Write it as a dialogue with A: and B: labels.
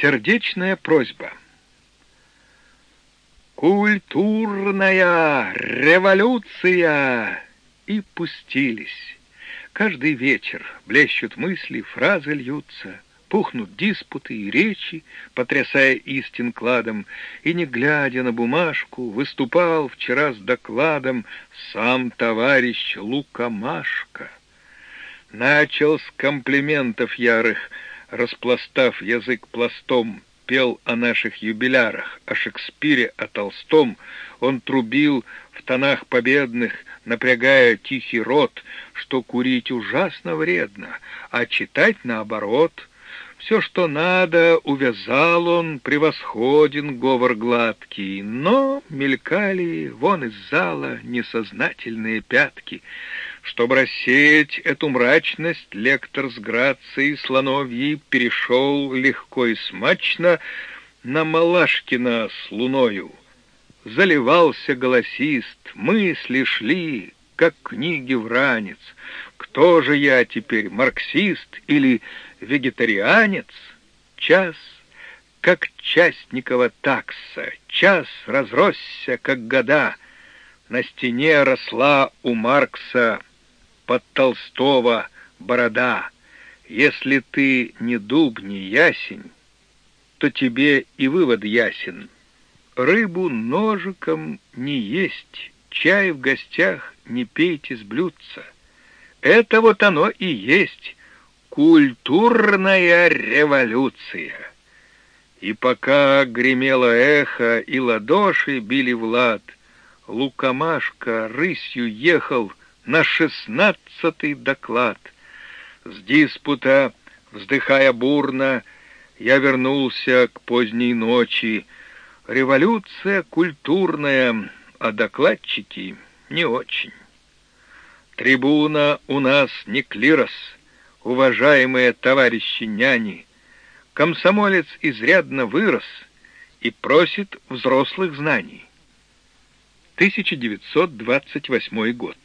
A: Сердечная просьба. Культурная революция! И пустились. Каждый вечер блещут мысли, фразы льются, пухнут диспуты и речи, потрясая истин кладом, и, не глядя на бумажку, выступал вчера с докладом сам товарищ Лукамашка. Начал с комплиментов ярых, распластав язык пластом, пел о наших юбилярах, о Шекспире, о Толстом. Он трубил в тонах победных, напрягая тихий рот, что курить ужасно вредно, а читать наоборот. Все, что надо, увязал он, превосходен говор гладкий, но мелькали вон из зала несознательные пятки — чтобы рассеять эту мрачность, лектор с грацией слоновьей перешел легко и смачно на Малашкина с луною. Заливался голосист, мысли шли, как книги в ранец. Кто же я теперь, марксист или вегетарианец? Час, как частникова такса, час разросся, как года. На стене росла у Маркса под Толстого борода. Если ты не дуб, не ясень, то тебе и вывод ясен. Рыбу ножиком не есть, чай в гостях не пейте с блюдца. Это вот оно и есть культурная революция. И пока гремело эхо и ладоши били в лад, Лукамашка рысью ехал на шестнадцатый доклад. С диспута, вздыхая бурно, я вернулся к поздней ночи. Революция культурная, а докладчики не очень. Трибуна у нас не клирос, уважаемые товарищи няни. Комсомолец изрядно вырос и просит взрослых знаний. 1928 год.